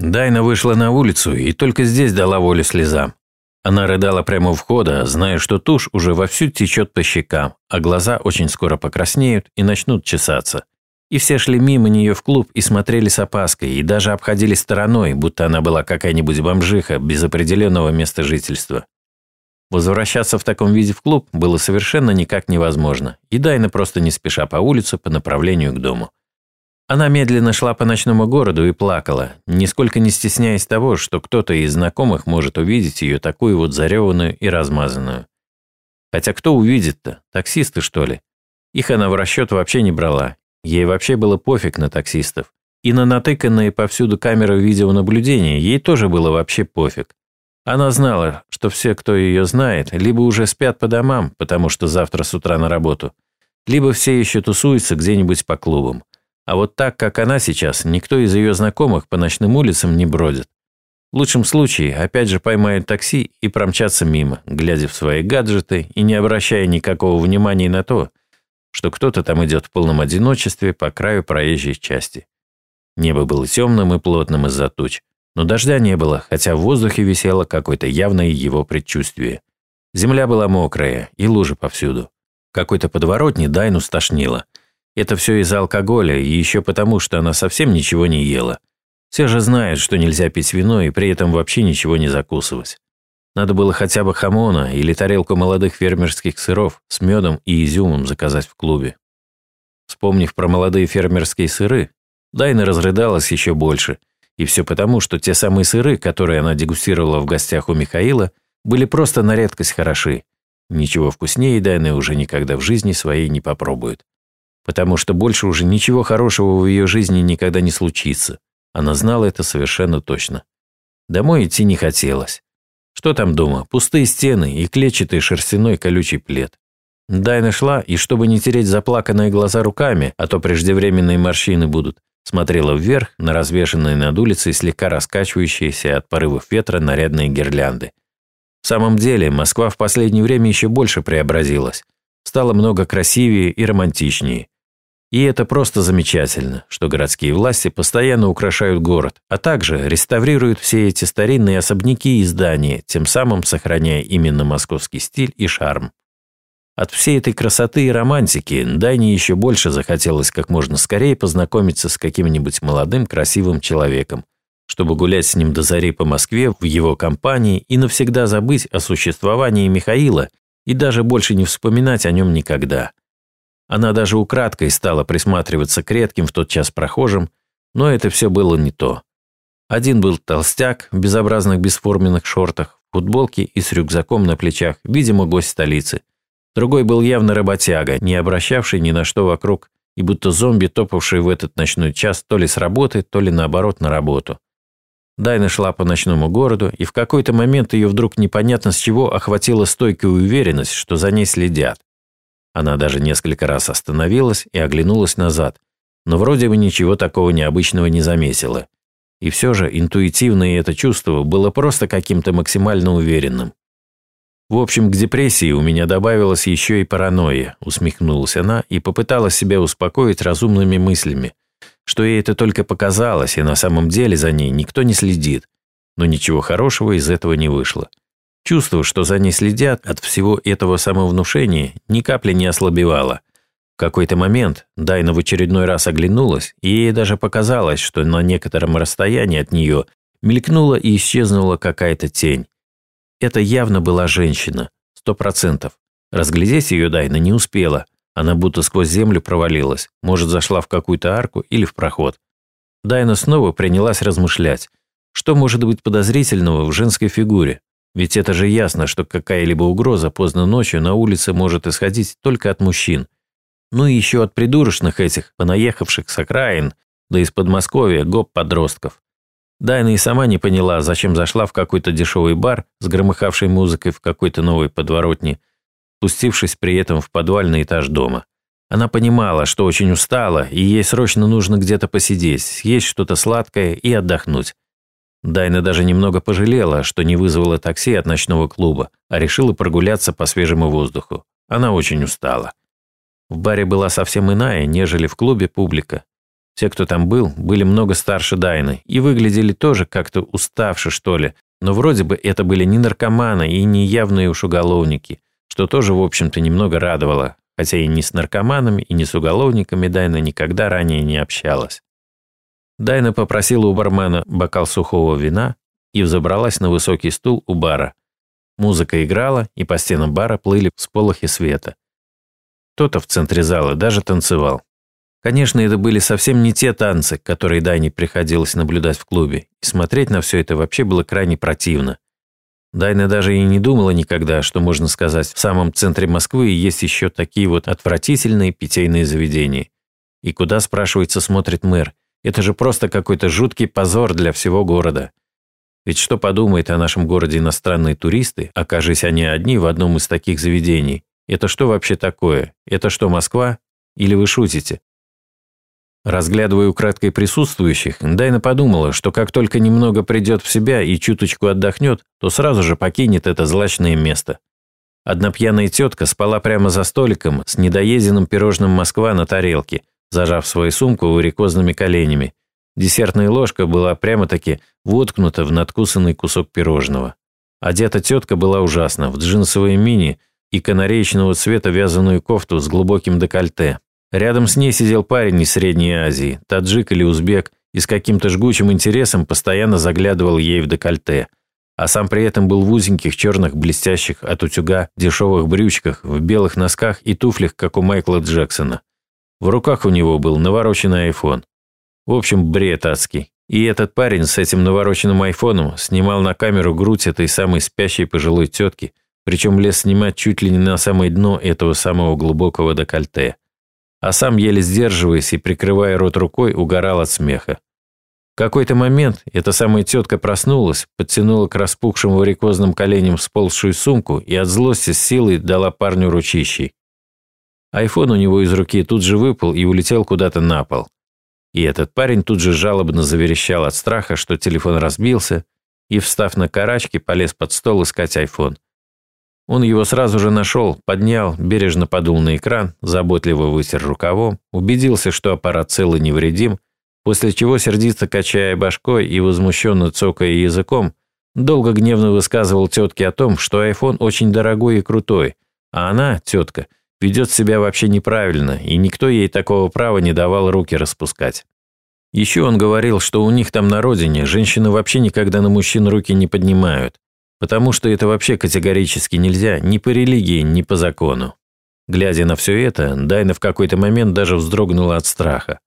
Дайна вышла на улицу и только здесь дала волю слезам. Она рыдала прямо у входа, зная, что тушь уже вовсю течет по щекам, а глаза очень скоро покраснеют и начнут чесаться. И все шли мимо нее в клуб и смотрели с опаской, и даже обходили стороной, будто она была какая-нибудь бомжиха без определенного места жительства. Возвращаться в таком виде в клуб было совершенно никак невозможно, и Дайна просто не спеша по улице по направлению к дому. Она медленно шла по ночному городу и плакала, нисколько не стесняясь того, что кто-то из знакомых может увидеть ее такую вот зареванную и размазанную. Хотя кто увидит-то? Таксисты, что ли? Их она в расчет вообще не брала. Ей вообще было пофиг на таксистов. И на натыканные повсюду камеры видеонаблюдения ей тоже было вообще пофиг. Она знала, что все, кто ее знает, либо уже спят по домам, потому что завтра с утра на работу, либо все еще тусуются где-нибудь по клубам. А вот так, как она сейчас, никто из ее знакомых по ночным улицам не бродит. В лучшем случае, опять же поймают такси и промчатся мимо, глядя в свои гаджеты и не обращая никакого внимания на то, что кто-то там идет в полном одиночестве по краю проезжей части. Небо было темным и плотным из-за туч, но дождя не было, хотя в воздухе висело какое-то явное его предчувствие. Земля была мокрая и лужи повсюду. Какой-то подворотни Дайну стошнило – это все из-за алкоголя и еще потому, что она совсем ничего не ела. Все же знают, что нельзя пить вино и при этом вообще ничего не закусывать. Надо было хотя бы хамона или тарелку молодых фермерских сыров с медом и изюмом заказать в клубе. Вспомнив про молодые фермерские сыры, Дайна разрыдалась еще больше. И все потому, что те самые сыры, которые она дегустировала в гостях у Михаила, были просто на редкость хороши. Ничего вкуснее Дайны уже никогда в жизни своей не попробует потому что больше уже ничего хорошего в ее жизни никогда не случится. Она знала это совершенно точно. Домой идти не хотелось. Что там дома? Пустые стены и клетчатый шерстяной колючий плед. Дайна шла, и чтобы не тереть заплаканные глаза руками, а то преждевременные морщины будут, смотрела вверх на развешанные над улицей слегка раскачивающиеся от порывов ветра нарядные гирлянды. В самом деле, Москва в последнее время еще больше преобразилась. Стало много красивее и романтичнее. И это просто замечательно, что городские власти постоянно украшают город, а также реставрируют все эти старинные особняки и здания, тем самым сохраняя именно московский стиль и шарм. От всей этой красоты и романтики Дайне еще больше захотелось как можно скорее познакомиться с каким-нибудь молодым красивым человеком, чтобы гулять с ним до зари по Москве в его компании и навсегда забыть о существовании Михаила и даже больше не вспоминать о нем никогда. Она даже украдкой стала присматриваться к редким в тот час прохожим, но это все было не то. Один был толстяк в безобразных бесформенных шортах, футболке и с рюкзаком на плечах, видимо, гость столицы. Другой был явно работяга, не обращавший ни на что вокруг, и будто зомби, топавший в этот ночной час то ли с работы, то ли наоборот на работу. Дайна шла по ночному городу, и в какой-то момент ее вдруг непонятно с чего охватила стойкая уверенность, что за ней следят. Она даже несколько раз остановилась и оглянулась назад, но вроде бы ничего такого необычного не заметила. И все же интуитивное это чувство было просто каким-то максимально уверенным. В общем, к депрессии у меня добавилась еще и паранойя, усмехнулась она и попыталась себя успокоить разумными мыслями, что ей это только показалось, и на самом деле за ней никто не следит. Но ничего хорошего из этого не вышло. Чувство, что за ней следят от всего этого самовнушения, ни капли не ослабевало. В какой-то момент Дайна в очередной раз оглянулась, и ей даже показалось, что на некотором расстоянии от нее мелькнула и исчезнула какая-то тень. Это явно была женщина, сто процентов. Разглядеть ее Дайна не успела, она будто сквозь землю провалилась, может, зашла в какую-то арку или в проход. Дайна снова принялась размышлять, что может быть подозрительного в женской фигуре. Ведь это же ясно, что какая-либо угроза поздно ночью на улице может исходить только от мужчин. Ну и еще от придурочных этих, понаехавших с окраин, да из Подмосковья гоп-подростков. Дайна и сама не поняла, зачем зашла в какой-то дешевый бар с громыхавшей музыкой в какой-то новой подворотне, спустившись при этом в подвальный этаж дома. Она понимала, что очень устала, и ей срочно нужно где-то посидеть, съесть что-то сладкое и отдохнуть. Дайна даже немного пожалела, что не вызвала такси от ночного клуба, а решила прогуляться по свежему воздуху. Она очень устала. В баре была совсем иная, нежели в клубе публика. Те, кто там был, были много старше Дайны и выглядели тоже как-то уставши, что ли, но вроде бы это были не наркоманы и не явные уж уголовники, что тоже, в общем-то, немного радовало, хотя и ни с наркоманами, и ни с уголовниками Дайна никогда ранее не общалась. Дайна попросила у бармена бокал сухого вина и взобралась на высокий стул у бара. Музыка играла, и по стенам бара плыли всполохи света. Кто-то в центре зала даже танцевал. Конечно, это были совсем не те танцы, которые Дайне приходилось наблюдать в клубе, и смотреть на все это вообще было крайне противно. Дайна даже и не думала никогда, что, можно сказать, в самом центре Москвы есть еще такие вот отвратительные питейные заведения. И куда, спрашивается, смотрит мэр? Это же просто какой-то жуткий позор для всего города. Ведь что подумают о нашем городе иностранные туристы, окажись они одни в одном из таких заведений? Это что вообще такое? Это что, Москва? Или вы шутите? Разглядывая украдкой присутствующих, Дайна подумала, что как только немного придет в себя и чуточку отдохнет, то сразу же покинет это злачное место. Одна пьяная тетка спала прямо за столиком с недоеденным пирожным Москва на тарелке, зажав свою сумку варикозными коленями. Десертная ложка была прямо-таки воткнута в надкусанный кусок пирожного. Одета тетка была ужасно, в джинсовые мини и канареечного цвета вязаную кофту с глубоким декольте. Рядом с ней сидел парень из Средней Азии, таджик или узбек, и с каким-то жгучим интересом постоянно заглядывал ей в декольте, а сам при этом был в узеньких черных блестящих от утюга дешевых брючках, в белых носках и туфлях, как у Майкла Джексона. В руках у него был навороченный айфон. В общем, бред адский. И этот парень с этим навороченным айфоном снимал на камеру грудь этой самой спящей пожилой тетки, причем лез снимать чуть ли не на самое дно этого самого глубокого декольте а сам, еле сдерживаясь и прикрывая рот рукой, угорал от смеха. В какой-то момент эта самая тетка проснулась, подтянула к распухшим варикозным коленям сползшую сумку и от злости с силой дала парню ручищей. Айфон у него из руки тут же выпал и улетел куда-то на пол. И этот парень тут же жалобно заверещал от страха, что телефон разбился, и, встав на карачки, полез под стол искать айфон. Он его сразу же нашел, поднял, бережно подул на экран, заботливо вытер рукавом, убедился, что аппарат цел и невредим, после чего, сердито качая башкой и возмущенно цокая языком, долго гневно высказывал тетке о том, что iPhone очень дорогой и крутой, а она, тетка, ведет себя вообще неправильно, и никто ей такого права не давал руки распускать. Еще он говорил, что у них там на родине женщины вообще никогда на мужчин руки не поднимают, Потому что это вообще категорически нельзя ни по религии, ни по закону. Глядя на все это, Дайна в какой-то момент даже вздрогнула от страха.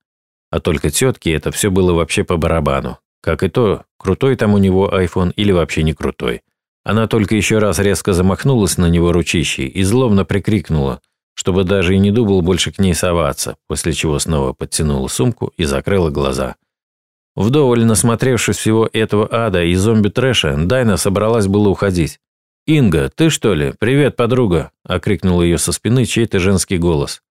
А только тетке это все было вообще по барабану. Как и то, крутой там у него iPhone или вообще не крутой. Она только еще раз резко замахнулась на него ручищей и злобно прикрикнула, чтобы даже и не думал больше к ней соваться, после чего снова подтянула сумку и закрыла глаза. Вдоволь насмотревшись всего этого ада и зомби-трэша, Дайна собралась было уходить. «Инга, ты что ли? Привет, подруга!» – окрикнул ее со спины чей-то женский голос.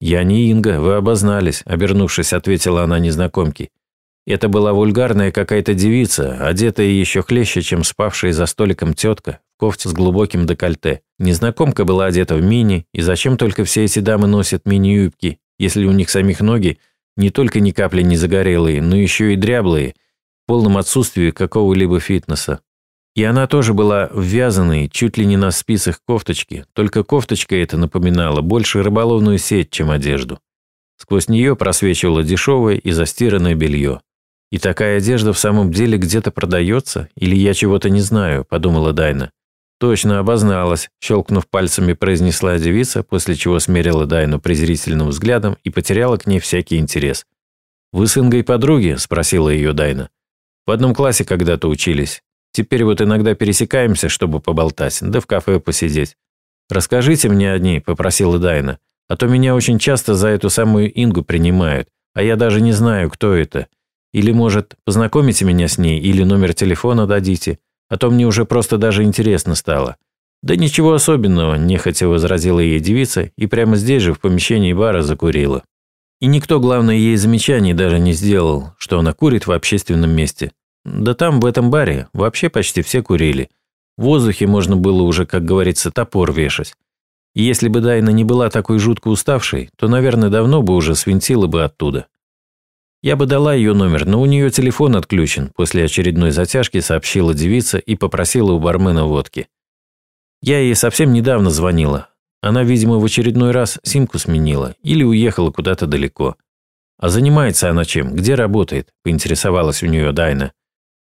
«Я не Инга, вы обознались», – обернувшись, ответила она незнакомке. Это была вульгарная какая-то девица, одетая еще хлеще, чем спавшая за столиком тетка, в кофте с глубоким декольте. Незнакомка была одета в мини, и зачем только все эти дамы носят мини-юбки, если у них самих ноги не только ни капли не загорелые, но еще и дряблые, в полном отсутствии какого-либо фитнеса. И она тоже была ввязанной чуть ли не на спицах кофточки, только кофточка эта напоминала больше рыболовную сеть, чем одежду. Сквозь нее просвечивало дешевое и застиранное белье. «И такая одежда в самом деле где-то продается? Или я чего-то не знаю?» – подумала Дайна. «Точно обозналась», – щелкнув пальцами, произнесла девица, после чего смерила Дайну презрительным взглядом и потеряла к ней всякий интерес. «Вы с Ингой подруги?» – спросила ее Дайна. «В одном классе когда-то учились. Теперь вот иногда пересекаемся, чтобы поболтать, да в кафе посидеть. Расскажите мне одни», – попросила Дайна. «А то меня очень часто за эту самую Ингу принимают, а я даже не знаю, кто это. Или, может, познакомите меня с ней, или номер телефона дадите. А то мне уже просто даже интересно стало. Да ничего особенного, нехотя возразила ей девица и прямо здесь же в помещении бара закурила. И никто, главное, ей замечаний даже не сделал, что она курит в общественном месте. Да там, в этом баре, вообще почти все курили. В воздухе можно было уже, как говорится, топор вешать. И если бы Дайна не была такой жутко уставшей, то, наверное, давно бы уже свинтила бы оттуда. Я бы дала ее номер, но у нее телефон отключен, после очередной затяжки сообщила девица и попросила у бармена водки. Я ей совсем недавно звонила. Она, видимо, в очередной раз симку сменила или уехала куда-то далеко. А занимается она чем? Где работает? Поинтересовалась у нее Дайна.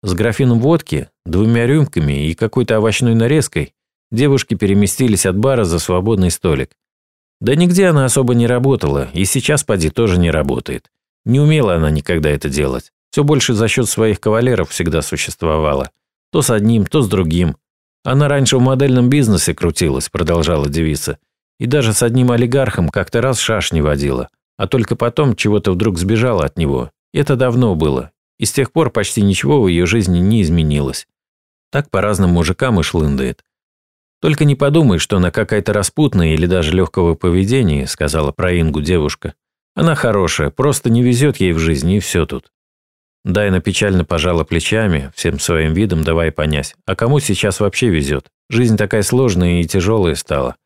С графином водки, двумя рюмками и какой-то овощной нарезкой девушки переместились от бара за свободный столик. Да нигде она особо не работала, и сейчас поди тоже не работает. Не умела она никогда это делать. Все больше за счет своих кавалеров всегда существовала. То с одним, то с другим. Она раньше в модельном бизнесе крутилась, продолжала девица. И даже с одним олигархом как-то раз шашни водила. А только потом чего-то вдруг сбежала от него. Это давно было. И с тех пор почти ничего в ее жизни не изменилось. Так по разным мужикам и шлындает. «Только не подумай, что она какая-то распутная или даже легкого поведения», сказала про Ингу девушка. «Она хорошая, просто не везет ей в жизни, и все тут». Дайна печально пожала плечами, всем своим видом давая понять, а кому сейчас вообще везет? Жизнь такая сложная и тяжелая стала.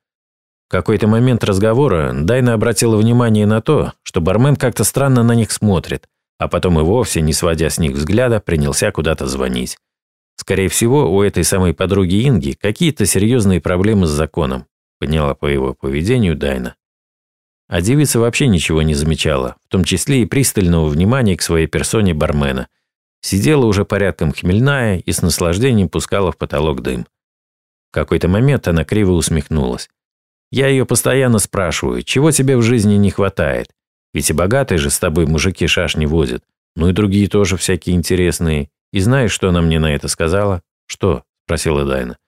В какой-то момент разговора Дайна обратила внимание на то, что бармен как-то странно на них смотрит, а потом и вовсе, не сводя с них взгляда, принялся куда-то звонить. Скорее всего, у этой самой подруги Инги какие-то серьезные проблемы с законом, поняла по его поведению Дайна. А девица вообще ничего не замечала, в том числе и пристального внимания к своей персоне бармена. Сидела уже порядком хмельная и с наслаждением пускала в потолок дым. В какой-то момент она криво усмехнулась. Я ее постоянно спрашиваю, чего тебе в жизни не хватает? Ведь и богатые же с тобой мужики шашни возят. Ну и другие тоже всякие интересные. И знаешь, что она мне на это сказала? Что? Спросила Дайна.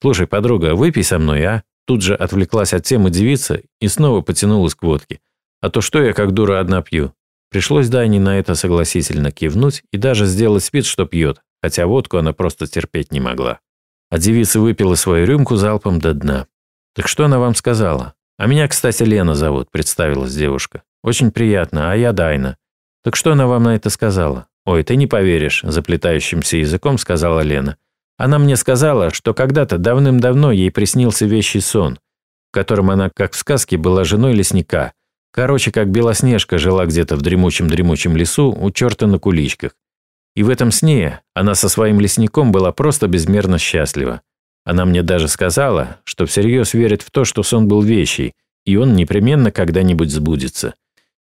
Слушай, подруга, выпей со мной, а? Тут же отвлеклась от темы девица и снова потянулась к водке. А то что я как дура одна пью? Пришлось Дайне на это согласительно кивнуть и даже сделать вид, что пьет, хотя водку она просто терпеть не могла. А девица выпила свою рюмку залпом до дна. «Так что она вам сказала?» «А меня, кстати, Лена зовут», – представилась девушка. «Очень приятно, а я Дайна». «Так что она вам на это сказала?» «Ой, ты не поверишь», – заплетающимся языком сказала Лена. «Она мне сказала, что когда-то давным-давно ей приснился вещий сон, в котором она, как в сказке, была женой лесника. Короче, как Белоснежка жила где-то в дремучем-дремучем лесу у черта на куличках. И в этом сне она со своим лесником была просто безмерно счастлива. Она мне даже сказала, что всерьез верит в то, что сон был вещий, и он непременно когда-нибудь сбудется.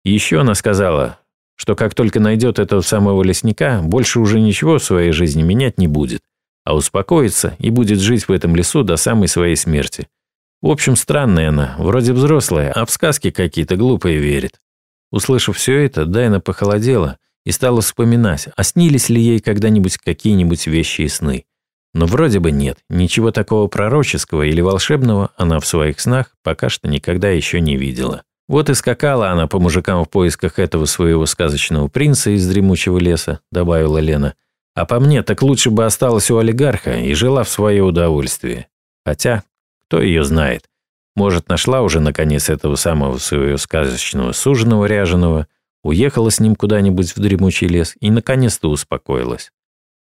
И еще она сказала, что как только найдет этого самого лесника, больше уже ничего в своей жизни менять не будет, а успокоится и будет жить в этом лесу до самой своей смерти. В общем, странная она, вроде взрослая, а в сказки какие-то глупые верит. Услышав все это, Дайна похолодела и стала вспоминать, а снились ли ей когда-нибудь какие-нибудь вещи и сны. Но вроде бы нет, ничего такого пророческого или волшебного она в своих снах пока что никогда еще не видела. Вот и скакала она по мужикам в поисках этого своего сказочного принца из дремучего леса, добавила Лена. А по мне, так лучше бы осталась у олигарха и жила в свое удовольствие. Хотя, кто ее знает. Может, нашла уже наконец этого самого своего сказочного суженого ряженого, уехала с ним куда-нибудь в дремучий лес и наконец-то успокоилась.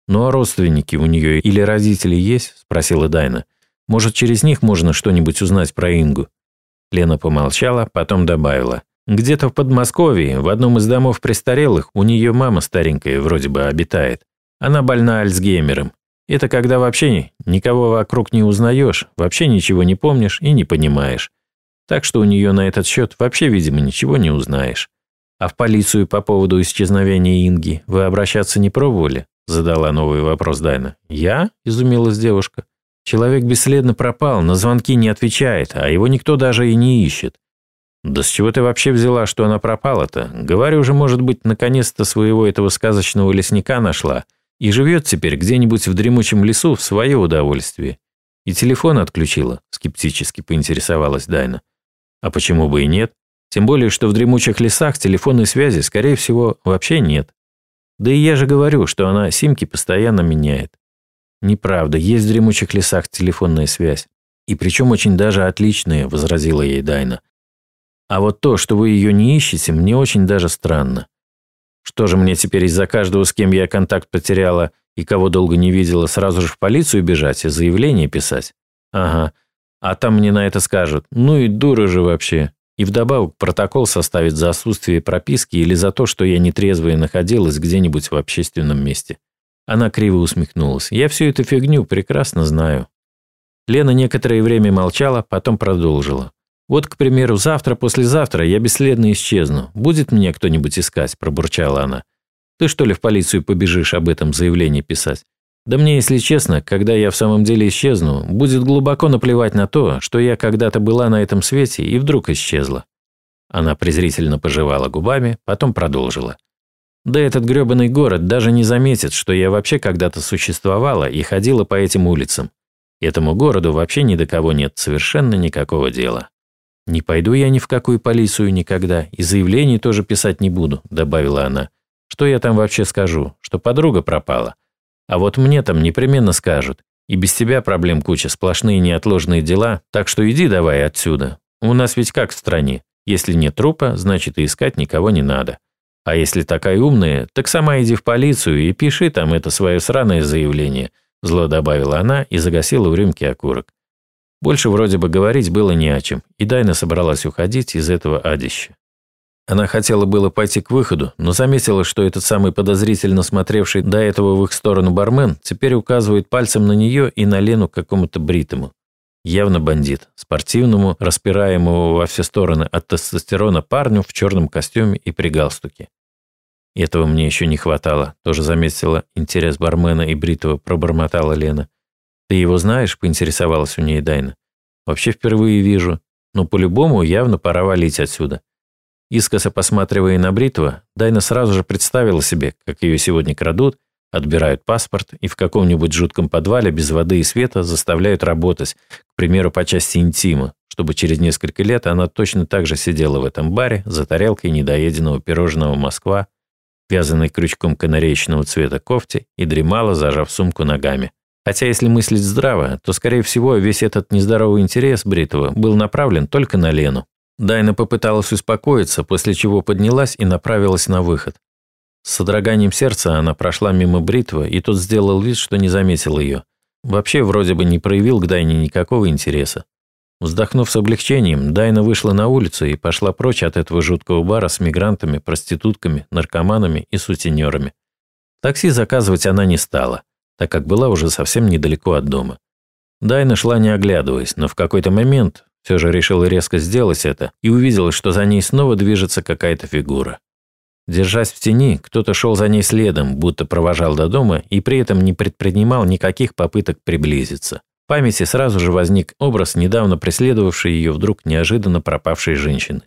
«Ну а родственники у нее или родители есть?» – спросила Дайна. «Может, через них можно что-нибудь узнать про Ингу?» Лена помолчала, потом добавила. «Где-то в Подмосковье, в одном из домов престарелых, у нее мама старенькая вроде бы обитает. Она больна Альцгеймером. Это когда вообще никого вокруг не узнаешь, вообще ничего не помнишь и не понимаешь. Так что у нее на этот счет вообще, видимо, ничего не узнаешь. А в полицию по поводу исчезновения Инги вы обращаться не пробовали?» Задала новый вопрос Дайна. «Я?» – изумилась девушка. Человек бесследно пропал, на звонки не отвечает, а его никто даже и не ищет. Да с чего ты вообще взяла, что она пропала-то? Говорю же, может быть, наконец-то своего этого сказочного лесника нашла и живет теперь где-нибудь в дремучем лесу в свое удовольствие. И телефон отключила, скептически поинтересовалась Дайна. А почему бы и нет? Тем более, что в дремучих лесах телефонной связи, скорее всего, вообще нет. Да и я же говорю, что она симки постоянно меняет. «Неправда, есть в дремучих лесах телефонная связь. И причем очень даже отличная», – возразила ей Дайна. «А вот то, что вы ее не ищете, мне очень даже странно. Что же мне теперь из-за каждого, с кем я контакт потеряла и кого долго не видела, сразу же в полицию бежать и заявление писать? Ага. А там мне на это скажут, ну и дура же вообще. И вдобавок протокол составит за отсутствие прописки или за то, что я нетрезвая находилась где-нибудь в общественном месте. Она криво усмехнулась. Я всю эту фигню прекрасно знаю. Лена некоторое время молчала, потом продолжила. «Вот, к примеру, завтра-послезавтра я бесследно исчезну. Будет меня кто-нибудь искать?» – пробурчала она. «Ты что ли в полицию побежишь об этом заявлении писать? Да мне, если честно, когда я в самом деле исчезну, будет глубоко наплевать на то, что я когда-то была на этом свете и вдруг исчезла». Она презрительно пожевала губами, потом продолжила. «Да этот грёбаный город даже не заметит, что я вообще когда-то существовала и ходила по этим улицам. Этому городу вообще ни до кого нет совершенно никакого дела». «Не пойду я ни в какую полицию никогда, и заявлений тоже писать не буду», – добавила она. «Что я там вообще скажу? Что подруга пропала? А вот мне там непременно скажут. И без тебя проблем куча, сплошные неотложные дела, так что иди давай отсюда. У нас ведь как в стране? Если нет трупа, значит и искать никого не надо. А если такая умная, так сама иди в полицию и пиши там это свое сраное заявление», – зло добавила она и загасила в рюмке окурок. Больше вроде бы говорить было не о чем, и Дайна собралась уходить из этого адища. Она хотела было пойти к выходу, но заметила, что этот самый подозрительно смотревший до этого в их сторону бармен теперь указывает пальцем на нее и на Лену какому-то бритому. Явно бандит, спортивному, распираемому во все стороны от тестостерона парню в черном костюме и при галстуке. Этого мне еще не хватало, тоже заметила интерес бармена и бритого, пробормотала Лена. «Ты его знаешь?» – поинтересовалась у нее Дайна. «Вообще впервые вижу. Но по-любому явно пора валить отсюда». Искоса посматривая на Бритва, Дайна сразу же представила себе, как ее сегодня крадут, отбирают паспорт и в каком-нибудь жутком подвале без воды и света заставляют работать, к примеру, по части интима, чтобы через несколько лет она точно так же сидела в этом баре за тарелкой недоеденного пирожного «Москва», вязаной крючком канареечного цвета кофте и дремала, зажав сумку ногами. Хотя если мыслить здраво, то, скорее всего, весь этот нездоровый интерес Бритова был направлен только на Лену. Дайна попыталась успокоиться, после чего поднялась и направилась на выход. С содроганием сердца она прошла мимо Бритва, и тот сделал вид, что не заметил ее. Вообще, вроде бы не проявил к Дайне никакого интереса. Вздохнув с облегчением, Дайна вышла на улицу и пошла прочь от этого жуткого бара с мигрантами, проститутками, наркоманами и сутенерами. Такси заказывать она не стала так как была уже совсем недалеко от дома. Дайна шла не оглядываясь, но в какой-то момент все же решила резко сделать это и увидела, что за ней снова движется какая-то фигура. Держась в тени, кто-то шел за ней следом, будто провожал до дома и при этом не предпринимал никаких попыток приблизиться. В памяти сразу же возник образ недавно преследовавшей ее вдруг неожиданно пропавшей женщины.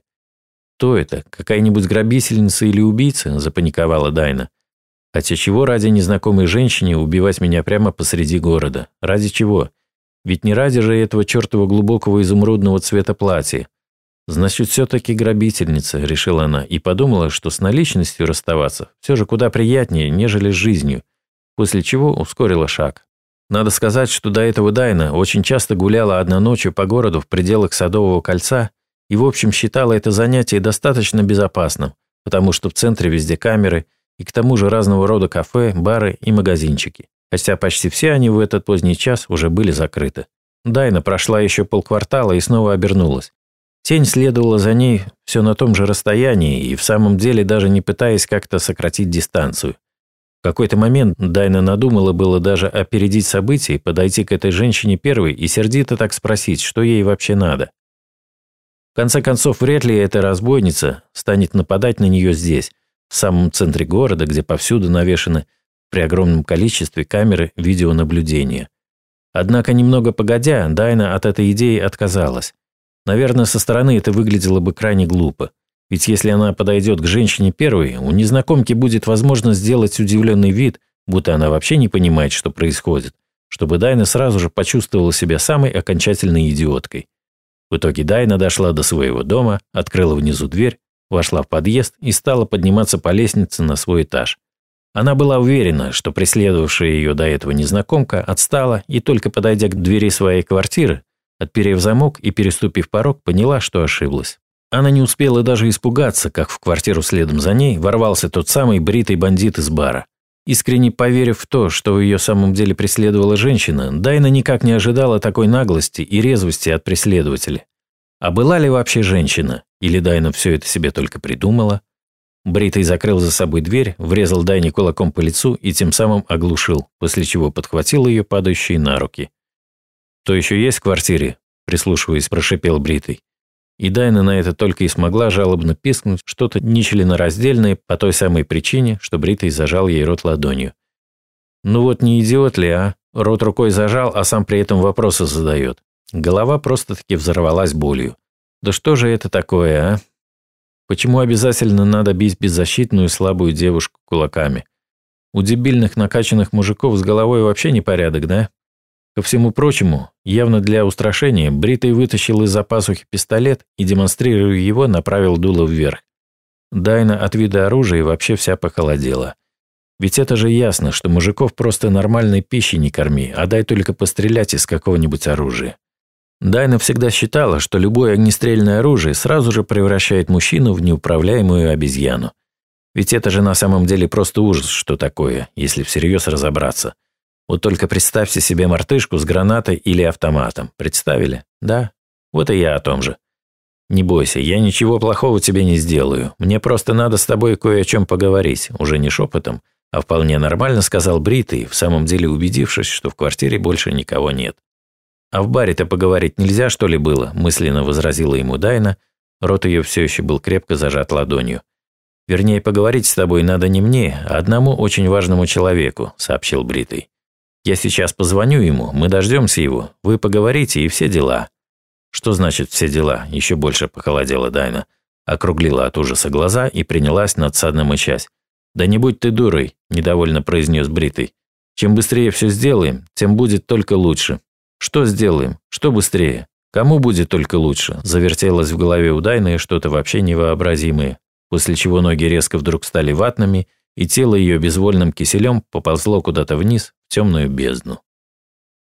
«Кто это? Какая-нибудь грабительница или убийца?» – запаниковала Дайна. Хотя чего ради незнакомой женщине убивать меня прямо посреди города? Ради чего? Ведь не ради же этого чертова глубокого изумрудного цвета платья. Значит, все-таки грабительница, решила она, и подумала, что с наличностью расставаться все же куда приятнее, нежели с жизнью, после чего ускорила шаг. Надо сказать, что до этого Дайна очень часто гуляла одна ночью по городу в пределах Садового кольца и, в общем, считала это занятие достаточно безопасным, потому что в центре везде камеры – и к тому же разного рода кафе, бары и магазинчики. Хотя почти все они в этот поздний час уже были закрыты. Дайна прошла еще полквартала и снова обернулась. Тень следовала за ней все на том же расстоянии и в самом деле даже не пытаясь как-то сократить дистанцию. В какой-то момент Дайна надумала было даже опередить события, подойти к этой женщине первой и сердито так спросить, что ей вообще надо. В конце концов, вряд ли эта разбойница станет нападать на нее здесь, в самом центре города, где повсюду навешаны при огромном количестве камеры видеонаблюдения. Однако, немного погодя, Дайна от этой идеи отказалась. Наверное, со стороны это выглядело бы крайне глупо. Ведь если она подойдет к женщине первой, у незнакомки будет возможность сделать удивленный вид, будто она вообще не понимает, что происходит, чтобы Дайна сразу же почувствовала себя самой окончательной идиоткой. В итоге Дайна дошла до своего дома, открыла внизу дверь, вошла в подъезд и стала подниматься по лестнице на свой этаж. Она была уверена, что преследовавшая ее до этого незнакомка отстала и только подойдя к двери своей квартиры, отперев замок и переступив порог, поняла, что ошиблась. Она не успела даже испугаться, как в квартиру следом за ней ворвался тот самый бритый бандит из бара. Искренне поверив в то, что ее самом деле преследовала женщина, Дайна никак не ожидала такой наглости и резвости от преследователя. А была ли вообще женщина? Или Дайна все это себе только придумала? Бритый закрыл за собой дверь, врезал Дайне кулаком по лицу и тем самым оглушил, после чего подхватил ее падающие на руки. «То еще есть в квартире?» – прислушиваясь, прошипел Бритый. И Дайна на это только и смогла жалобно пискнуть что-то нечленораздельное по той самой причине, что Бритый зажал ей рот ладонью. «Ну вот не идиот ли, а? Рот рукой зажал, а сам при этом вопросы задает. Голова просто-таки взорвалась болью. Да что же это такое, а? Почему обязательно надо бить беззащитную слабую девушку кулаками? У дебильных накачанных мужиков с головой вообще непорядок, да? Ко всему прочему, явно для устрашения, Бритый вытащил из-за пасухи пистолет и, демонстрируя его, направил дуло вверх. Дайна от вида оружия вообще вся похолодела. Ведь это же ясно, что мужиков просто нормальной пищи не корми, а дай только пострелять из какого-нибудь оружия. Дайна всегда считала, что любое огнестрельное оружие сразу же превращает мужчину в неуправляемую обезьяну. Ведь это же на самом деле просто ужас, что такое, если всерьез разобраться. Вот только представьте себе мартышку с гранатой или автоматом. Представили? Да? Вот и я о том же. Не бойся, я ничего плохого тебе не сделаю. Мне просто надо с тобой кое о чем поговорить, уже не шепотом, а вполне нормально сказал Бритый, в самом деле убедившись, что в квартире больше никого нет. «А в баре-то поговорить нельзя, что ли, было?» – мысленно возразила ему Дайна. Рот ее все еще был крепко зажат ладонью. «Вернее, поговорить с тобой надо не мне, а одному очень важному человеку», – сообщил Бритый. «Я сейчас позвоню ему, мы дождемся его, вы поговорите и все дела». «Что значит все дела?» – еще больше похолодела Дайна. Округлила от ужаса глаза и принялась надсадно мычать. «Да не будь ты дурой», – недовольно произнес Бритый. «Чем быстрее все сделаем, тем будет только лучше». Что сделаем? Что быстрее? Кому будет только лучше? Завертелось в голове у Дайны что-то вообще невообразимое, после чего ноги резко вдруг стали ватными, и тело ее безвольным киселем поползло куда-то вниз в темную бездну.